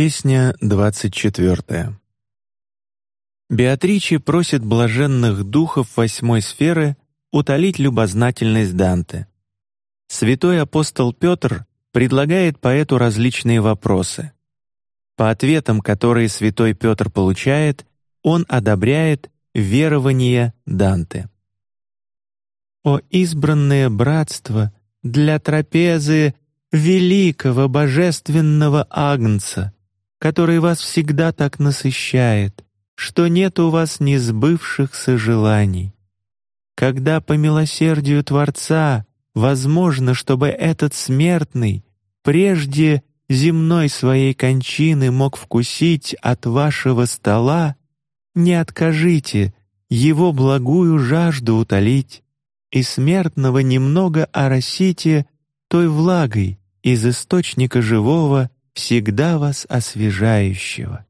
Песня двадцать четвертая. Беатриче просит блаженных духов восьмой сферы утолить любознательность Данте. Святой апостол Петр предлагает поэту различные вопросы. По ответам, которые святой Петр получает, он одобряет верование Данте. О избранное братство для трапезы великого божественного Агнца, который вас всегда так насыщает, что нет у вас несбывшихся желаний. Когда по милосердию Творца возможно, чтобы этот смертный прежде земной своей кончины мог вкусить от вашего стола, не откажите его благую жажду утолить и смертного немного оросите той влагой из источника живого, всегда вас освежающего.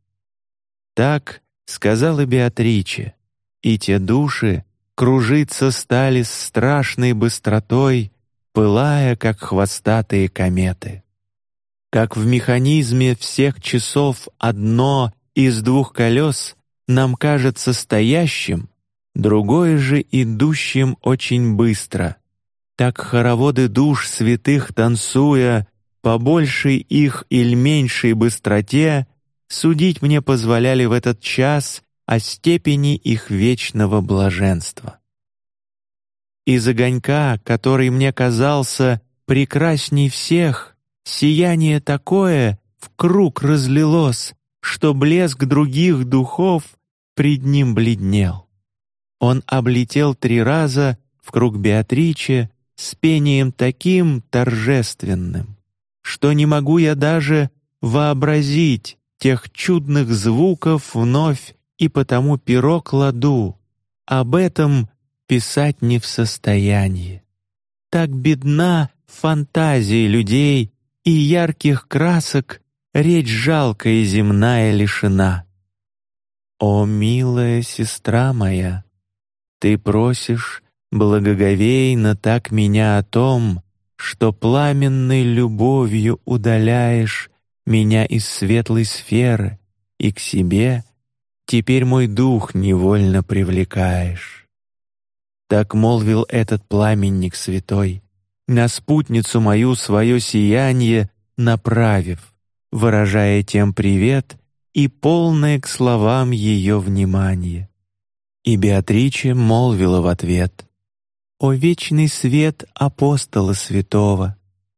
Так сказала Беатриче, и те души кружиться стали с страшной быстротой, пылая, как хвостатые кометы. Как в механизме всех часов одно из двух колес нам кажется стоящим, другое же идущим очень быстро. Так хороводы душ святых танцуя по большей их или меньшей быстроте судить мне позволяли в этот час о степени их вечного блаженства. Из огонька, который мне казался прекрасней всех, сияние такое в круг разлилось, что блеск других духов пред ним бледнел. Он облетел три раза в круг Беатриче с пением таким торжественным, что не могу я даже вообразить тех чудных звуков вновь и потому перо кладу. Об этом писать не в состоянии. Так бедна фантазия людей и ярких красок речь жалкая земная лишена. О милая сестра моя, ты просишь благоговейно так меня о том, что пламенной любовью удаляешь меня из светлой сферы и к себе теперь мой дух невольно привлекаешь. Так молвил этот пламенник святой, на спутницу мою свое сияние направив, выражая тем привет и полное к словам ее внимание. И Беатриче молвила в ответ: «О вечный свет апостола святого,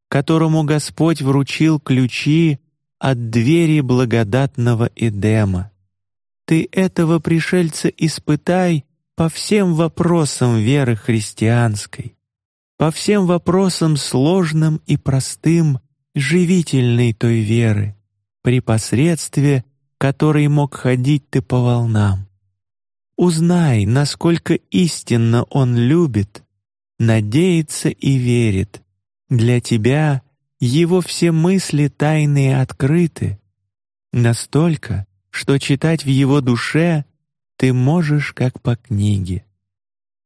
которому Господь вручил ключи от двери благодатного Эдема. Ты этого пришельца испытай по всем вопросам веры христианской, по всем вопросам сложным и простым живительной той веры, при посредстве которой мог ходить ты по волнам. Узнай, насколько истинно Он любит, надеется и верит. Для тебя Его все мысли тайные открыты, настолько, что читать в Его душе ты можешь как по книге.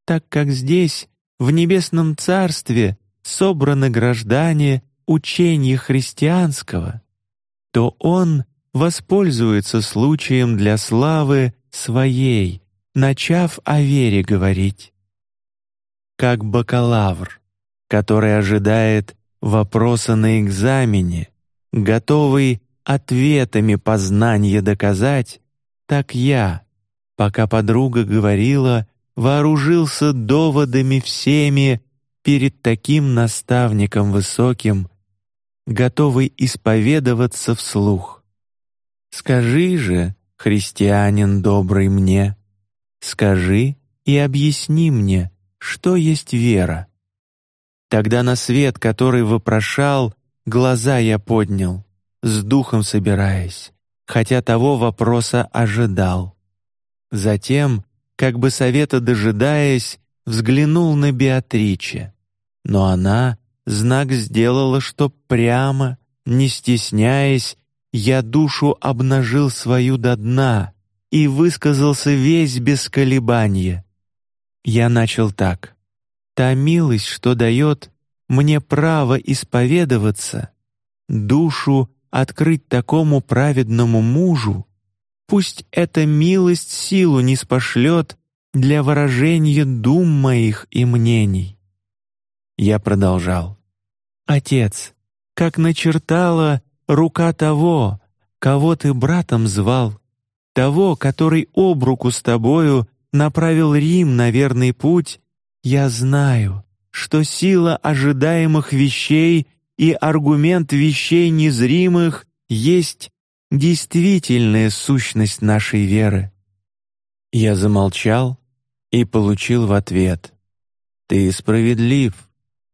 Так как здесь, в небесном царстве, собраны граждане учения христианского, то Он воспользуется случаем для славы своей начав о вере говорить, как бакалавр, который ожидает вопроса на экзамене, готовый ответами познания доказать, так я, пока подруга говорила, вооружился доводами всеми перед таким наставником высоким, готовый исповедоваться вслух. Скажи же, христианин добрый мне, Скажи и объясни мне, что есть вера. Тогда на свет, который вопрошал, глаза я поднял, с духом собираясь, хотя того вопроса ожидал. Затем, как бы совета дожидаясь, взглянул на Беатриче, но она знак сделала, что прямо, не стесняясь, я душу обнажил свою до дна и высказался весь без колебания. Я начал так: та милость, что дает мне право исповедоваться, душу открыть такому праведному мужу, пусть эта милость силу не спошлет для выражения дум моих и мнений. Я продолжал. Отец, как начертала рука того, кого ты братом звал, того, который об руку с тобою направил Рим на верный путь, я знаю, что сила ожидаемых вещей и аргумент вещей незримых есть действительная сущность нашей веры. Я замолчал и получил в ответ: Ты справедлив,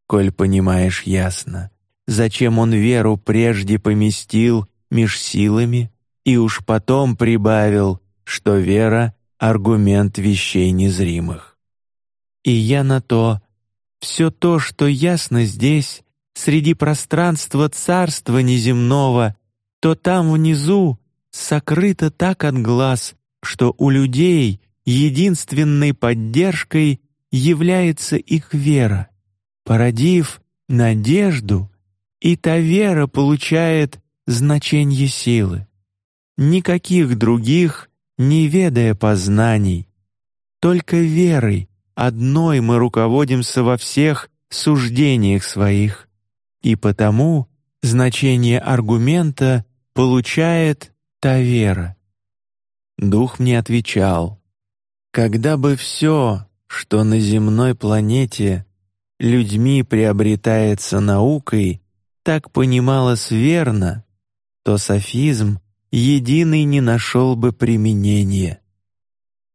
коль понимаешь ясно, зачем он веру прежде поместил меж силами и уж потом прибавил, что вера аргумент вещей незримых. И я на то все то, что ясно здесь среди пространства царства неземного, то там внизу сокрыто так от глаз, что у людей единственной поддержкой является их вера, породив надежду, и та вера получает значение силы. Никаких других, не ведая познаний, только верой одной мы руководимся во всех суждениях своих и потому значение аргумента получает та вера. Дух мне отвечал: когда бы все, что на земной планете людьми приобретается наукой, так понималось верно, то софизм единый не нашел бы применения.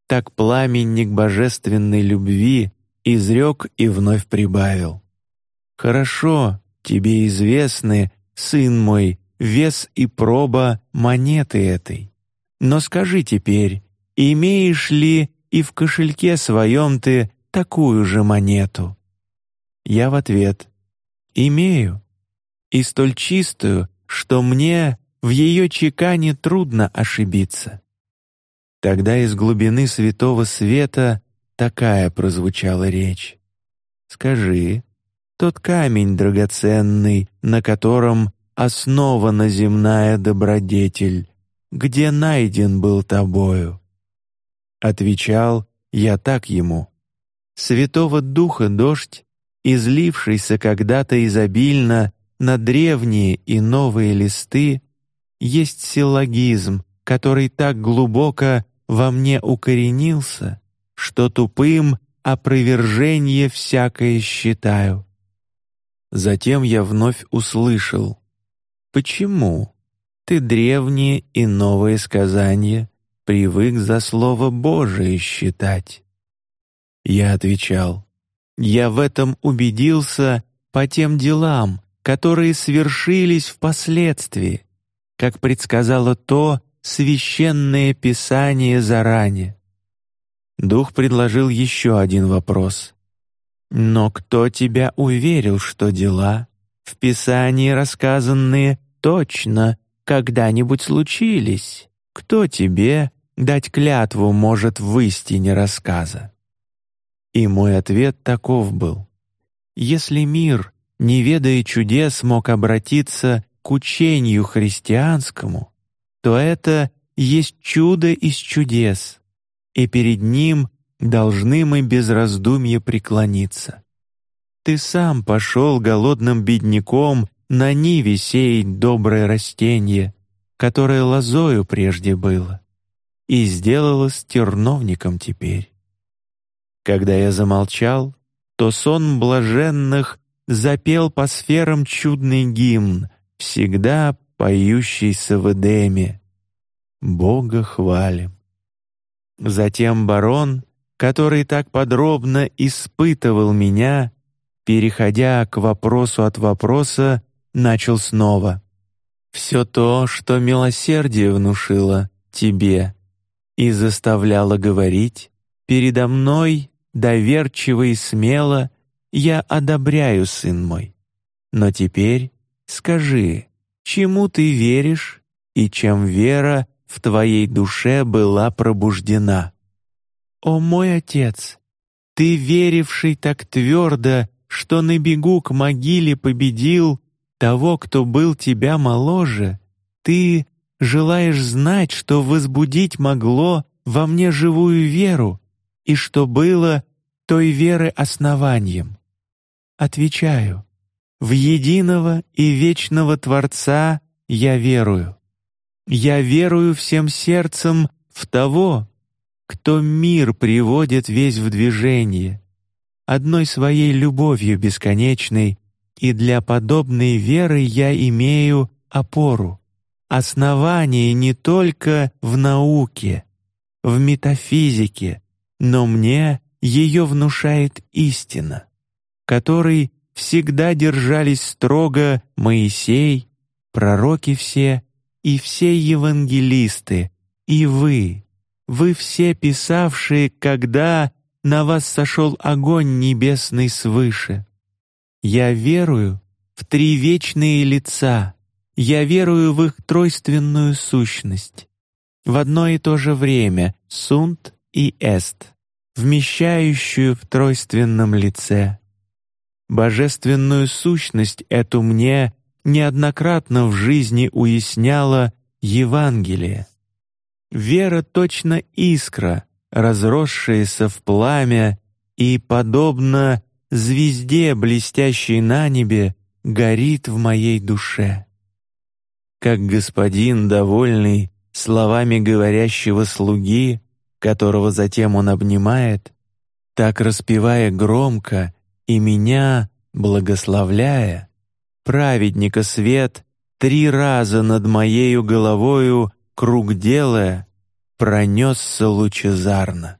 Так пламенник божественной любви изрек и вновь прибавил: хорошо, Тебе известны, сын мой, вес и проба монеты этой. Но скажи теперь, имеешь ли и в кошельке своем ты такую же монету? Я в ответ: имею, и столь чистую, что мне в ее чекане трудно ошибиться. Тогда из глубины святого света такая прозвучала речь: Скажи, тот камень драгоценный, на котором основана земная добродетель, где найден был тобою. Отвечал я так ему: Святого Духа дождь, излившийся когда-то изобильно на древние и новые листы, есть силлогизм, который так глубоко во мне укоренился, что тупым опровержение всякое считаю. Затем я вновь услышал: почему ты древние и новые сказания привык за слово Божие считать? Я отвечал: я в этом убедился по тем делам, которые свершились впоследствии, как предсказало то священное Писание заранее. Дух предложил еще один вопрос. Но кто тебя уверил, что дела в Писании рассказанные точно когда-нибудь случились? Кто тебе дать клятву может в истине рассказа? И мой ответ таков был: если мир, не ведая чудес, мог обратиться к учению христианскому, то это есть чудо из чудес, и перед ним должны мы без раздумья преклониться. Ты сам пошел голодным бедняком на ниве сеять доброе растение, которое лозою прежде было, и сделалось терновником теперь. Когда я замолчал, то сон блаженных запел по сферам чудный гимн, всегда поющийся в Эдеме. Бога хвалим. Затем барон который так подробно испытывал меня, переходя к вопросу от вопроса, начал снова. Все то, что милосердие внушило тебе и заставляло говорить передо мной доверчиво и смело, я одобряю, сын мой. Но теперь скажи, чему ты веришь и чем вера в твоей душе была пробуждена? О мой отец, ты веривший так твердо, что на бегу к могиле победил того, кто был тебя моложе, ты желаешь знать, что возбудить могло во мне живую веру и что было той веры основанием. Отвечаю, в единого и вечного Творца я верую. Я верую всем сердцем в того, кто мир приводит весь в движение, одной своей любовью бесконечной, и для подобной веры я имею опору, основание не только в науке, в метафизике, но мне ее внушает истина, которой всегда держались строго Моисей, пророки все и все евангелисты, и вы, вы все писавшие, когда на вас сошел огонь небесный свыше. Я верую в три вечные лица, я верую в их тройственную сущность. В одно и то же время сунт и эст, вмещающую в тройственном лице. Божественную сущность эту мне неоднократно в жизни уясняла Евангелие. Вера точно искра, разросшаяся в пламя и, подобно звезде, блестящей на небе, горит в моей душе. Как господин, довольный словами говорящего слуги, которого затем он обнимает, так распевая громко и меня благословляя, праведника свет три раза над моею головою круг делая, пронесся лучезарно.